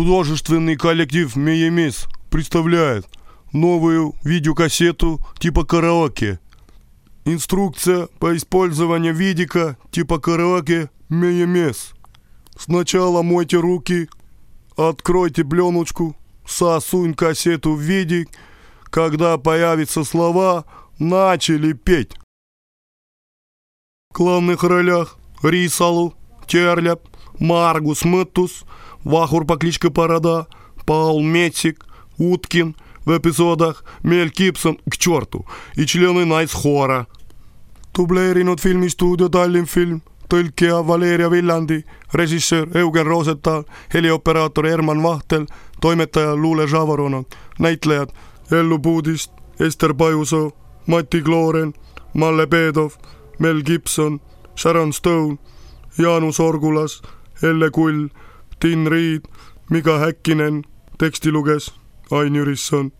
Художественный коллектив «Меемис» представляет новую видеокассету типа караоке. Инструкция по использованию видика типа караоке «Меемис». Сначала мойте руки, откройте пленочку, сосунь кассету в видик, когда появятся слова «начали петь». В главных ролях Рисалу, Терляп, Маргус Мэттус, Вахур по кличке Парада, Паул Метсик, Уткин в эпизодах Мель Гибсон к черту и члены Найс Хора. Dubleerinud filmistuudio Tallinn Film, tõlkija Valeria Villandi, režissöör Eugen Rosenthal, helioperaator Herman Vahtel, toimetaja Luule Žavaronov, näitlejad Ellu Puudist, Ester Pajusoo, Mati Klooren, Malle Peedov, Mel Gibson, Sharon Stone, Jaanus Orgulas, Elle Kull, Tin Riid, Miga Häkkinen, teksti luges Ain Jürisson